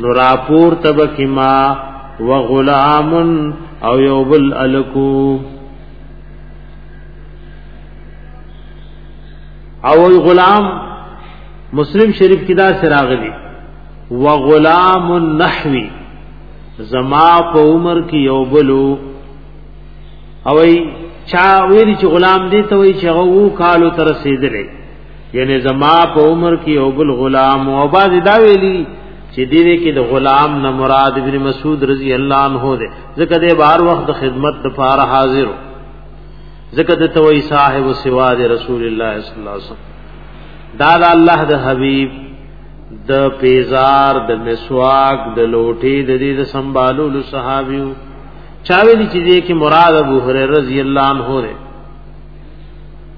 نو راپور تبکما وغلام او یوبل الکو او غلام مسلم شریف کې دا سراغلی و غلام النحوی زما په عمر کې یو بلو او چا ویل چې غلام دې ته وی چې هغه وو کالو تر رسیدلې یعنی زما په عمر کې او بل غلام او باز دا ویلی چې دې دې کې د غلام نه مراد ابن مسعود رضی الله عنه دې ځکه دې بار وخت خدمت د فار حاضر ځکه د توي صاحب سوا د رسول الله صلی الله علیه وسلم دا د الله د حبیب د پیزار د مسواک د لوټي د دې د سنبالولو صحابیو چاوي دي چې دې کې مراد ابو هريره رضی الله عنه دې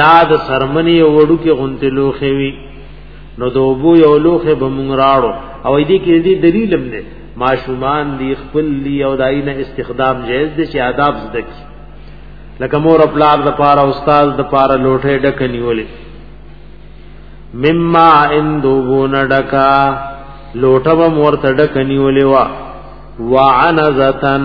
دا د سرمنی وړو کې غونته لوخه وی نو د وبو یو لوخه به مونږ راړو او دې کې دې دلیل هم نه ماشومان دی خپل دی او داینه استخدام جائز دي چې آداب زده کی لکه مور خپل د پاره استاد د پاره لوټه ډک نیولې مما ان دوبون ډکا لوټه و مور تډک نیولې وا وعنزتن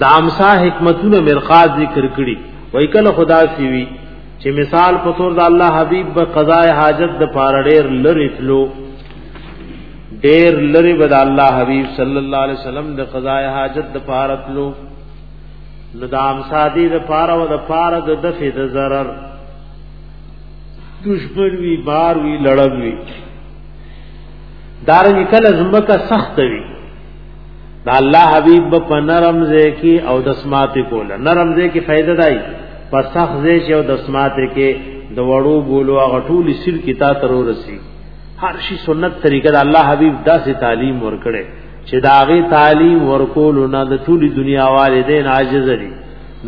دا امسا حکمتونه مرقات ذکر کړي وای کله خدا سی وی چې مثال په تور د الله حبیب به قضاء حاجت د پاره ډیر لری تلو ډیر لری به د الله حبیب صلی الله علیه وسلم د قضاء حاجت د پاره تلو ندام سادی د پاره و د پاره د دفع د zarar دشمن وی بار وی لړم وی دارنګ کله زمکه سخت وی دا الله حبیب به په نرم ځای کې او د سمات کوله نرم ځای کې فائدہ دای په سخت ځای چې او د سمات کې د وړو بولو هغه ټول سر کې تا تر ورسی هر شي سنت طریقه د الله حبیب داسې تعلیم ورکړي چې داغه تعلیم ورکول نه د ټول دنیا والدین عاجز دي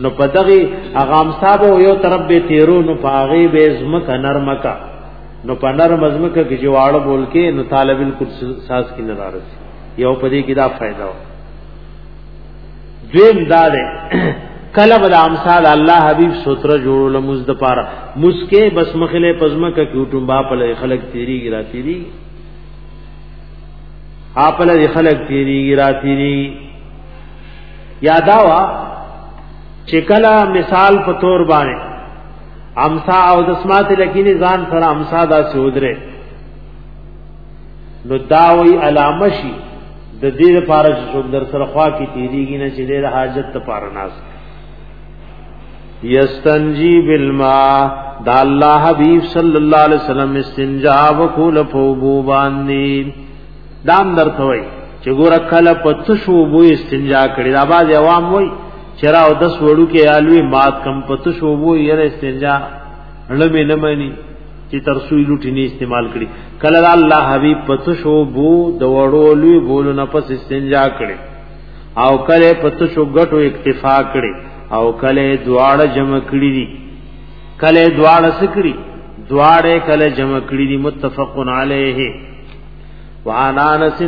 نو پدغه اغام صاحب یو طرف به تیرو نو پاغه به زمک نرمکا نو پنر مزمکه کې جواړ بول کې نو طالب القدس ساز کې نظر رسي یو په دې کې دا فائدہ و دویم دا ده کله بل امثال الله حبیب ستر جوړول مز د پاره مسکه بس مخله پزما ک کیوټم با په خلق تیری ګرا تیری اپ له خلق تیری ګرا تیری یاداوا چې کله مثال په تور باندې امسا او دسمات لکینی ځان سره امسا دا سودره نو داوی علامه شي د دې لپاره چې څوک در سره خوا کې تیریږي نه چې د حاجت لپاره ناس یستنجی بالماء دا الله حبیب صلی الله علیه وسلم استنجا وکول په بو باندې دام درته وای چې ګور کله په تشو بو استنجا کړي دا باز عوام وای چرا او 10 وړو کې الوی مات کم په تشو بو یې استنجا لمه نه مني چې تر سوی لوټی نه استعمال کړي کله الله حبیب پڅ شو بو د وړو لوی بول نه پس استنجا کړي او کله پڅ شو غټو اکتفا کړي او کله دواړه جمع کړي دي کله دواړه سکړي دواړه کله جمع کړي دي متفقن علیه وعن انس